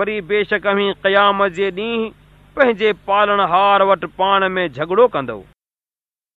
وري بيشڪي قيام جي ڏينهن پنهنجي پالڻ هار وٽ پاڻ ۾ جهڳڙو ڪندو